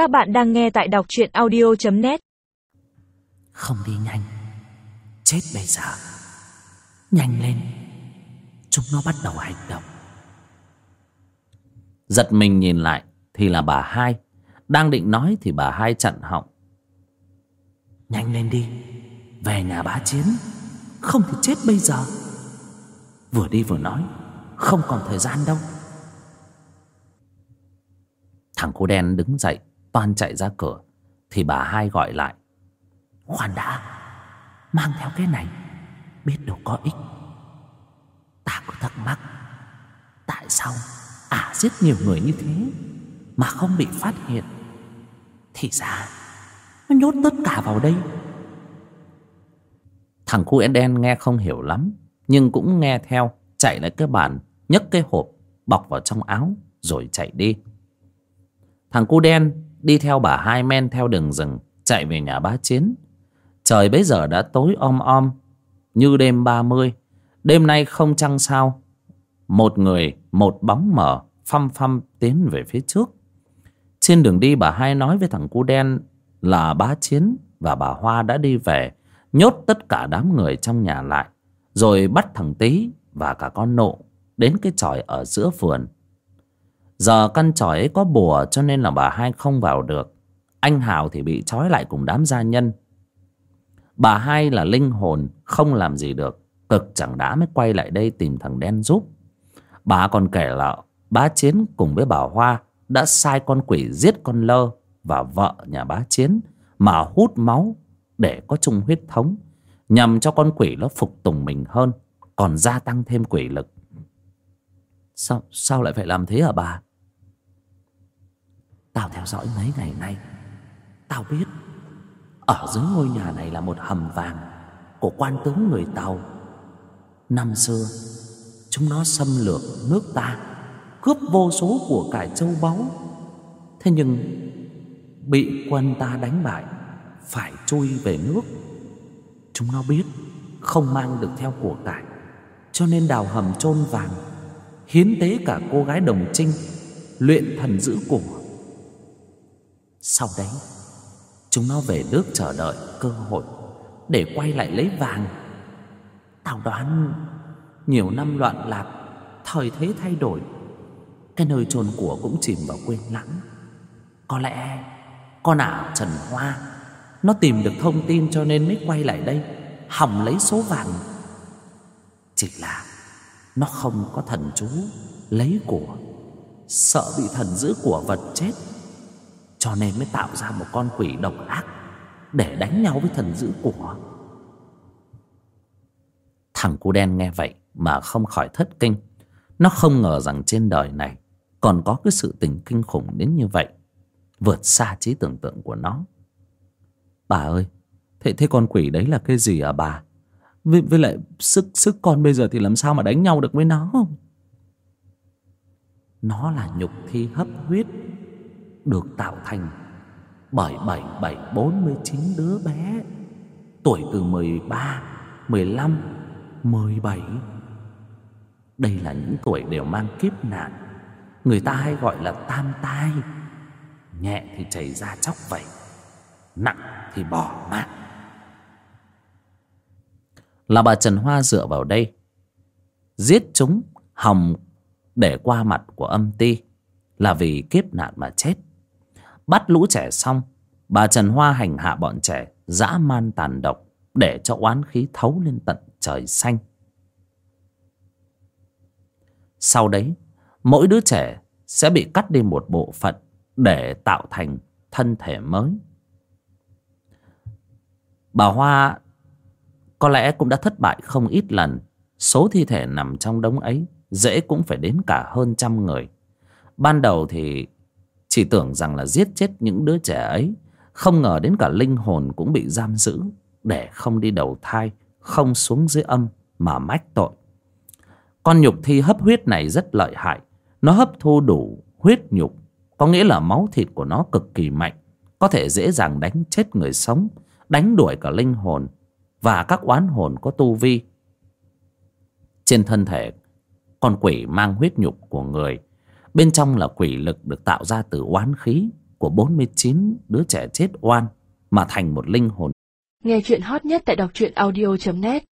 Các bạn đang nghe tại đọc truyện audio.net Không đi nhanh. Chết bây giờ. Nhanh lên. Chúng nó bắt đầu hành động. Giật mình nhìn lại Thì là bà hai. Đang định nói thì bà hai chặn họng. Nhanh lên đi. Về nhà bá chiến. Không thì chết bây giờ. Vừa đi vừa nói. Không còn thời gian đâu. Thằng cô đen đứng dậy Toan chạy ra cửa, Thì bà hai gọi lại. Khoan đã, Mang theo cái này, Biết đâu có ích. Ta có thắc mắc, Tại sao ả giết nhiều người như thế Mà không bị phát hiện? Thì ra, Nó nhốt tất cả vào đây. Thằng cu đen nghe không hiểu lắm, Nhưng cũng nghe theo, Chạy lại cái bàn, nhấc cái hộp, Bọc vào trong áo, Rồi chạy đi. Thằng cu đen đi theo bà hai men theo đường rừng, Chạy về nhà bá chiến. Trời bấy giờ đã tối om om, Như đêm ba mươi. Đêm nay không trăng sao, Một người, một bóng mở Phăm phăm tiến về phía trước. Trên đường đi bà hai nói với thằng cu đen Là bá chiến và bà Hoa đã đi về, Nhốt tất cả đám người trong nhà lại, Rồi bắt thằng Tý và cả con nộ Đến cái tròi ở giữa vườn. Giờ căn tròi ấy có bùa cho nên là bà hai không vào được. Anh Hào thì bị trói lại cùng đám gia nhân. Bà hai là linh hồn không làm gì được. Cực chẳng đã mới quay lại đây tìm thằng đen giúp. Bà còn kể là bá chiến cùng với bà Hoa Đã sai con quỷ giết con lơ và vợ nhà bá chiến Mà hút máu để có chung huyết thống Nhằm cho con quỷ nó phục tùng mình hơn Còn gia tăng thêm quỷ lực. Sao, sao lại phải làm thế hả bà? Tao theo dõi mấy ngày nay. Tao biết, Ở dưới ngôi nhà này là một hầm vàng Của quan tướng người Tàu. Năm xưa, Chúng nó xâm lược nước ta, Cướp vô số của cải châu báu. Thế nhưng, Bị quân ta đánh bại, Phải chui về nước. Chúng nó biết Không mang được theo của cải, Cho nên đào hầm chôn vàng, Hiến tế cả cô gái đồng trinh, Luyện thần giữ của sau đấy, Chúng nó về nước chờ đợi cơ hội Để quay lại lấy vàng. Tao đoán Nhiều năm loạn lạc, Thời thế thay đổi, Cái nơi chôn của cũng chìm vào quên lãng. Có lẽ Con ả Trần Hoa, Nó tìm được thông tin cho nên mới quay lại đây Hỏng lấy số vàng. Chỉ là Nó không có thần chú Lấy của, Sợ bị thần giữ của vật chết cho nên mới tạo ra một con quỷ độc ác Để đánh nhau với thần dữ của Thằng cu đen nghe vậy Mà không khỏi thất kinh. Nó không ngờ rằng trên đời này Còn có cái sự tình kinh khủng đến như vậy Vượt xa trí tưởng tượng của nó. Bà ơi Thế, thế con quỷ đấy là cái gì à bà? Với, với lại sức sức con bây giờ thì làm sao mà đánh nhau được với nó? Không Nó là nhục thi hấp huyết được tạo thành bởi bảy bảy bốn mươi chín đứa bé. Tuổi từ mười ba, mười lăm, mười bảy. Đây là những tuổi đều mang kiếp nạn. Người ta hay gọi là tam tai. Nhẹ thì chảy ra chóc vậy nặng thì bỏ mạng là bà trần hoa dựa vào đây, giết chúng hòng để qua mặt của âm ti là vì kiếp nạn mà chết. Bắt lũ trẻ xong, Bà Trần Hoa hành hạ bọn trẻ, Dã man tàn độc, Để cho oán khí thấu lên tận trời xanh. Sau đấy, Mỗi đứa trẻ sẽ bị cắt đi một bộ phận Để tạo thành thân thể mới. Bà Hoa Có lẽ cũng đã thất bại không ít lần. Số thi thể nằm trong đống ấy Dễ cũng phải đến cả hơn trăm người. Ban đầu thì chỉ tưởng rằng là giết chết những đứa trẻ ấy. Không ngờ đến cả linh hồn cũng bị giam giữ, Để không đi đầu thai, Không xuống dưới âm Mà mách tội. Con nhục thi hấp huyết này rất lợi hại. Nó hấp thu đủ huyết nhục, Có nghĩa là máu thịt của nó cực kỳ mạnh, Có thể dễ dàng đánh chết người sống, Đánh đuổi cả linh hồn Và các oán hồn có tu vi. Trên thân thể, Con quỷ mang huyết nhục của người Bên trong là quỷ lực được tạo ra từ oán khí của 49 đứa trẻ chết oan mà thành một linh hồn. Nghe chuyện hot nhất tại đọc truyện audio.net